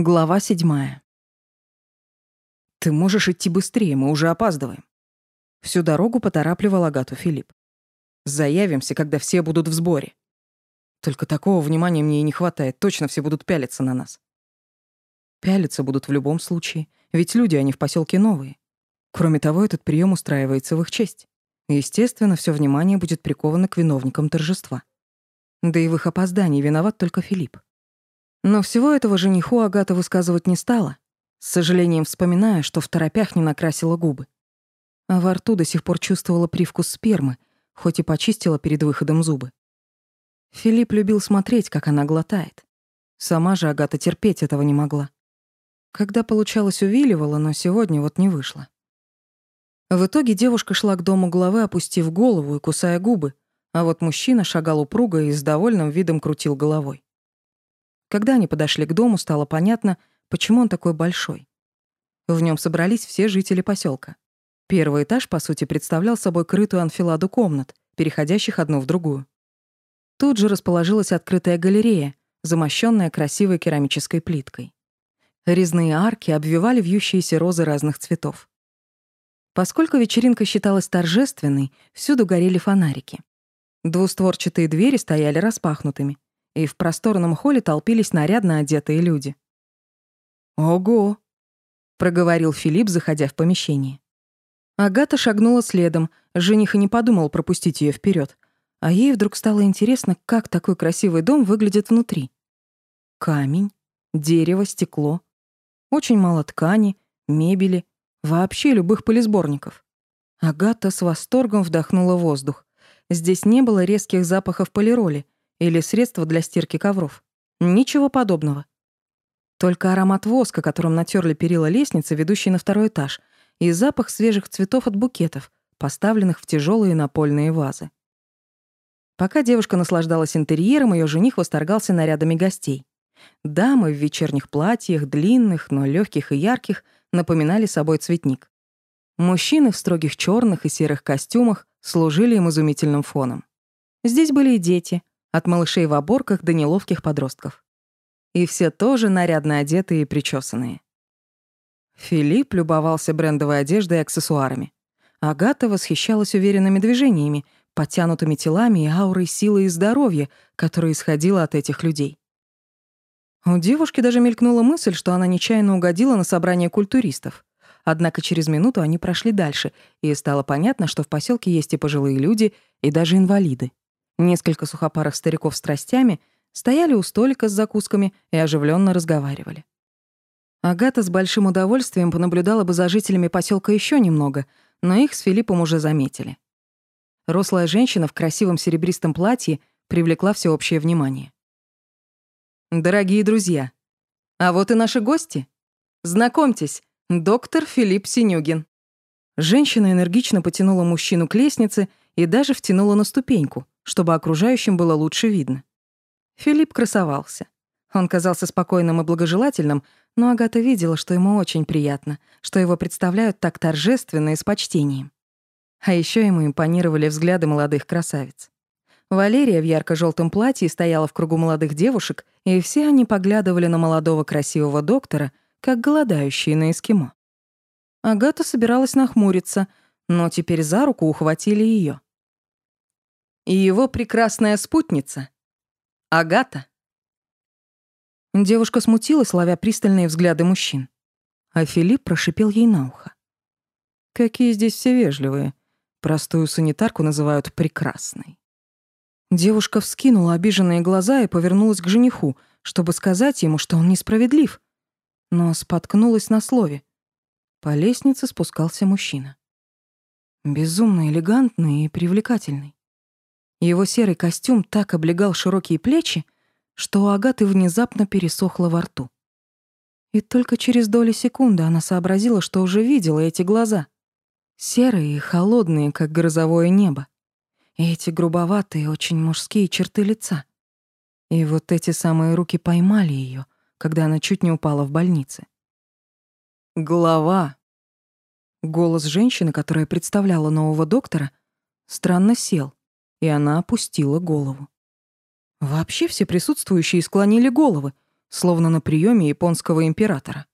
Глава седьмая. «Ты можешь идти быстрее, мы уже опаздываем». Всю дорогу поторапливал Агату Филипп. «Заявимся, когда все будут в сборе. Только такого внимания мне и не хватает, точно все будут пялиться на нас». Пялиться будут в любом случае, ведь люди, они в поселке новые. Кроме того, этот прием устраивается в их честь. Естественно, все внимание будет приковано к виновникам торжества. Да и в их опоздании виноват только Филипп. Но всего этого жениху Агата высказывать не стала, с сожалением вспоминая, что в торопях не накрасила губы. А во рту до сих пор чувствовала привкус спермы, хоть и почистила перед выходом зубы. Филипп любил смотреть, как она глотает. Сама же Агата терпеть этого не могла. Когда получалось, увиливала, но сегодня вот не вышло. В итоге девушка шла к дому главы, опустив голову и кусая губы, а вот мужчина шагал упруго и с довольным видом крутил головой. Когда они подошли к дому, стало понятно, почему он такой большой. В нем собрались все жители поселка. Первый этаж, по сути, представлял собой крытую анфиладу комнат, переходящих одну в другую. Тут же расположилась открытая галерея, замощенная красивой керамической плиткой. Резные арки обвивали вьющиеся розы разных цветов. Поскольку вечеринка считалась торжественной, всюду горели фонарики. Двустворчатые двери стояли распахнутыми и в просторном холле толпились нарядно одетые люди. «Ого!» — проговорил Филипп, заходя в помещение. Агата шагнула следом, жених и не подумал пропустить ее вперед, а ей вдруг стало интересно, как такой красивый дом выглядит внутри. Камень, дерево, стекло. Очень мало ткани, мебели, вообще любых полисборников. Агата с восторгом вдохнула воздух. Здесь не было резких запахов полироли — или средство для стирки ковров. Ничего подобного. Только аромат воска, которым натерли перила лестницы, ведущей на второй этаж, и запах свежих цветов от букетов, поставленных в тяжелые напольные вазы. Пока девушка наслаждалась интерьером, ее жених восторгался нарядами гостей. Дамы в вечерних платьях, длинных, но легких и ярких, напоминали собой цветник. Мужчины в строгих черных и серых костюмах служили им изумительным фоном. Здесь были и дети, от малышей в оборках до неловких подростков. И все тоже нарядно одетые и причесанные. Филипп любовался брендовой одеждой и аксессуарами. Агата восхищалась уверенными движениями, подтянутыми телами и аурой силы и здоровья, которая исходила от этих людей. У девушки даже мелькнула мысль, что она нечаянно угодила на собрание культуристов. Однако через минуту они прошли дальше, и стало понятно, что в поселке есть и пожилые люди, и даже инвалиды. Несколько сухопарых стариков с тростями стояли у столика с закусками и оживленно разговаривали. Агата с большим удовольствием понаблюдала бы за жителями поселка еще немного, но их с Филиппом уже заметили. Рослая женщина в красивом серебристом платье привлекла всеобщее внимание. «Дорогие друзья, а вот и наши гости. Знакомьтесь, доктор Филипп Синюгин». Женщина энергично потянула мужчину к лестнице и даже втянула на ступеньку, чтобы окружающим было лучше видно. Филипп красовался. Он казался спокойным и благожелательным, но Агата видела, что ему очень приятно, что его представляют так торжественно и с почтением. А еще ему импонировали взгляды молодых красавиц. Валерия в ярко желтом платье стояла в кругу молодых девушек, и все они поглядывали на молодого красивого доктора, как голодающие на эскимо. Агата собиралась нахмуриться, но теперь за руку ухватили ее и его прекрасная спутница — Агата. Девушка смутилась, ловя пристальные взгляды мужчин. А Филипп прошипел ей на ухо. «Какие здесь все вежливые. Простую санитарку называют прекрасной». Девушка вскинула обиженные глаза и повернулась к жениху, чтобы сказать ему, что он несправедлив, но споткнулась на слове. По лестнице спускался мужчина. Безумно элегантный и привлекательный. Его серый костюм так облегал широкие плечи, что у Агаты внезапно пересохло во рту. И только через доли секунды она сообразила, что уже видела эти глаза. Серые и холодные, как грозовое небо. И эти грубоватые, очень мужские черты лица. И вот эти самые руки поймали ее, когда она чуть не упала в больнице. «Глава!» Голос женщины, которая представляла нового доктора, странно сел и она опустила голову. Вообще все присутствующие склонили головы, словно на приеме японского императора.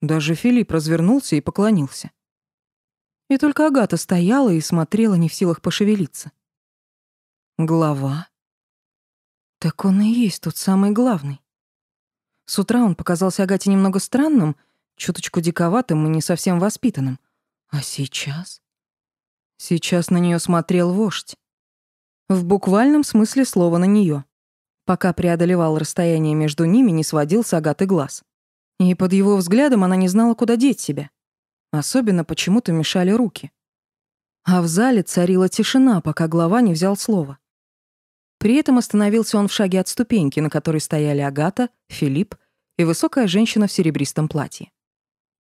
Даже Филипп развернулся и поклонился. И только Агата стояла и смотрела, не в силах пошевелиться. Глава? Так он и есть тот самый главный. С утра он показался Агате немного странным, чуточку диковатым и не совсем воспитанным. А сейчас? Сейчас на нее смотрел вождь. В буквальном смысле слова на нее. Пока преодолевал расстояние между ними, не сводил с Агаты глаз. И под его взглядом она не знала, куда деть себя. Особенно почему-то мешали руки. А в зале царила тишина, пока глава не взял слово. При этом остановился он в шаге от ступеньки, на которой стояли Агата, Филипп и высокая женщина в серебристом платье.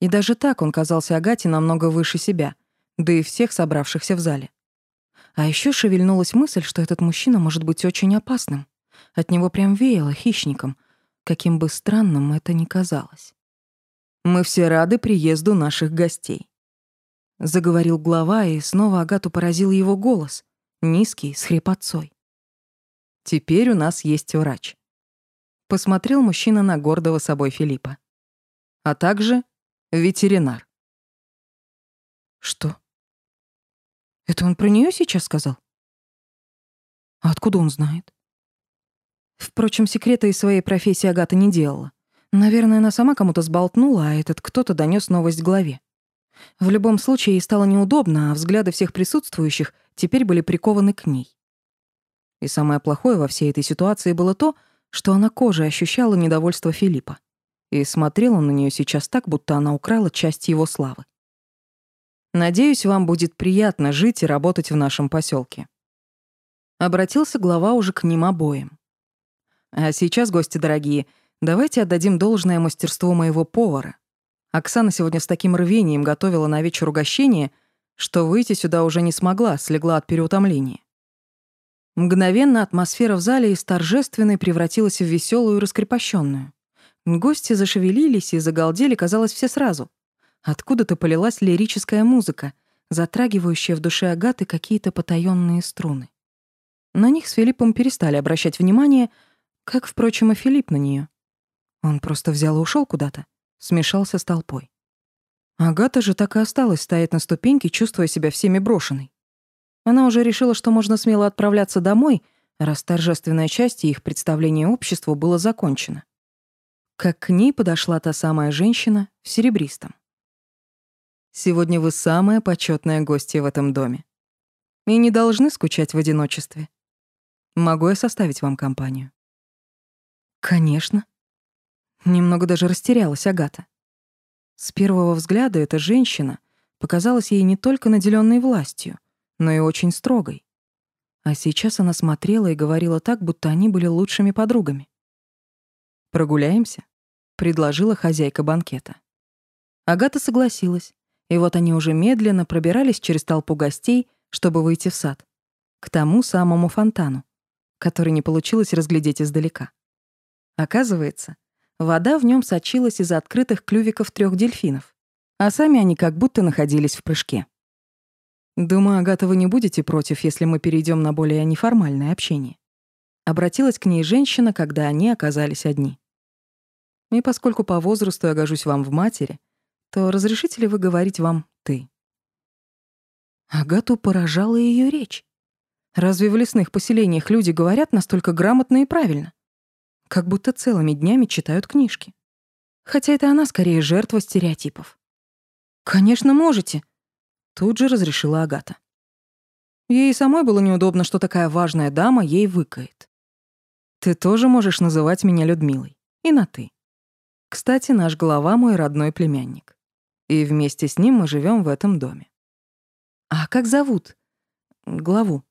И даже так он казался Агате намного выше себя, да и всех собравшихся в зале. А еще шевельнулась мысль, что этот мужчина может быть очень опасным. От него прям веяло хищником, каким бы странным это ни казалось. Мы все рады приезду наших гостей. Заговорил глава, и снова Агату поразил его голос, низкий, с хрипотцой. Теперь у нас есть врач. Посмотрел мужчина на гордого собой Филиппа. А также ветеринар. Что? Это он про нее сейчас сказал? А откуда он знает? Впрочем, секрета из своей профессии Агата не делала. Наверное, она сама кому-то сболтнула, а этот кто-то донес новость главе. В любом случае, ей стало неудобно, а взгляды всех присутствующих теперь были прикованы к ней. И самое плохое во всей этой ситуации было то, что она кожей ощущала недовольство Филиппа. И смотрела на нее сейчас так, будто она украла часть его славы. «Надеюсь, вам будет приятно жить и работать в нашем поселке. Обратился глава уже к ним обоим. «А сейчас, гости дорогие, — Давайте отдадим должное мастерству моего повара. Оксана сегодня с таким рвением готовила на вечер угощение, что выйти сюда уже не смогла, слегла от переутомления. Мгновенно атмосфера в зале из торжественной превратилась в веселую и раскрепощенную. Гости зашевелились и загалдели, казалось, все сразу. Откуда-то полилась лирическая музыка, затрагивающая в душе Агаты какие-то потаённые струны. На них с Филиппом перестали обращать внимание, как, впрочем, и Филипп на неё. Он просто взял и ушел куда-то, смешался с толпой. Агата же так и осталась стоять на ступеньке, чувствуя себя всеми брошенной. Она уже решила, что можно смело отправляться домой, раз торжественная часть их представления обществу было закончено. Как к ней подошла та самая женщина в серебристом. «Сегодня вы самая почетная гостья в этом доме. И не должны скучать в одиночестве. Могу я составить вам компанию?» «Конечно», Немного даже растерялась Агата. С первого взгляда эта женщина показалась ей не только наделенной властью, но и очень строгой. А сейчас она смотрела и говорила так, будто они были лучшими подругами. «Прогуляемся?» — предложила хозяйка банкета. Агата согласилась, и вот они уже медленно пробирались через толпу гостей, чтобы выйти в сад, к тому самому фонтану, который не получилось разглядеть издалека. Оказывается, Вода в нем сочилась из открытых клювиков трех дельфинов, а сами они как будто находились в прыжке. «Думаю, Агата, вы не будете против, если мы перейдем на более неформальное общение». Обратилась к ней женщина, когда они оказались одни. «И поскольку по возрасту я гожусь вам в матери, то разрешите ли вы говорить вам «ты»?» Агату поражала ее речь. Разве в лесных поселениях люди говорят настолько грамотно и правильно? как будто целыми днями читают книжки. Хотя это она скорее жертва стереотипов. «Конечно, можете», — тут же разрешила Агата. Ей самой было неудобно, что такая важная дама ей выкает. «Ты тоже можешь называть меня Людмилой. И на «ты». Кстати, наш глава — мой родной племянник. И вместе с ним мы живем в этом доме. «А как зовут?» «Главу».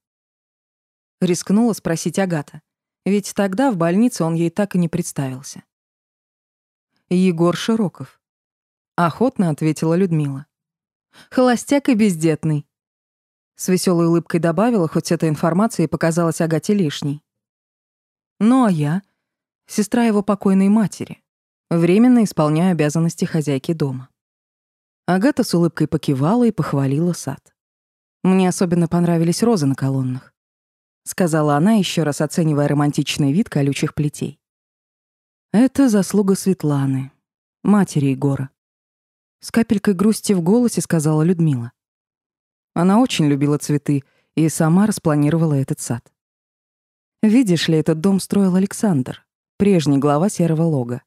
Рискнула спросить Агата. Ведь тогда в больнице он ей так и не представился. Егор Широков. Охотно ответила Людмила. Холостяк и бездетный. С веселой улыбкой добавила, хоть эта информация и показалась Агате лишней. Ну а я — сестра его покойной матери. Временно исполняю обязанности хозяйки дома. Агата с улыбкой покивала и похвалила сад. Мне особенно понравились розы на колоннах сказала она, еще раз оценивая романтичный вид колючих плетей. Это заслуга Светланы, матери Егора. С капелькой грусти в голосе сказала Людмила. Она очень любила цветы и сама распланировала этот сад. Видишь ли, этот дом строил Александр, прежний глава Серого Лога.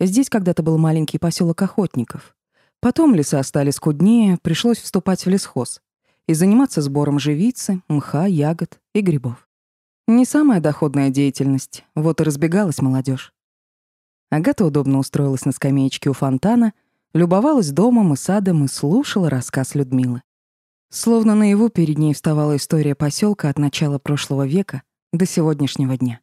Здесь когда-то был маленький поселок охотников. Потом леса стали скуднее, пришлось вступать в лесхоз и заниматься сбором живицы, мха, ягод и грибов. Не самая доходная деятельность, вот и разбегалась молодежь. Агата удобно устроилась на скамеечке у фонтана, любовалась домом и садом и слушала рассказ Людмилы. Словно наяву перед ней вставала история поселка от начала прошлого века до сегодняшнего дня.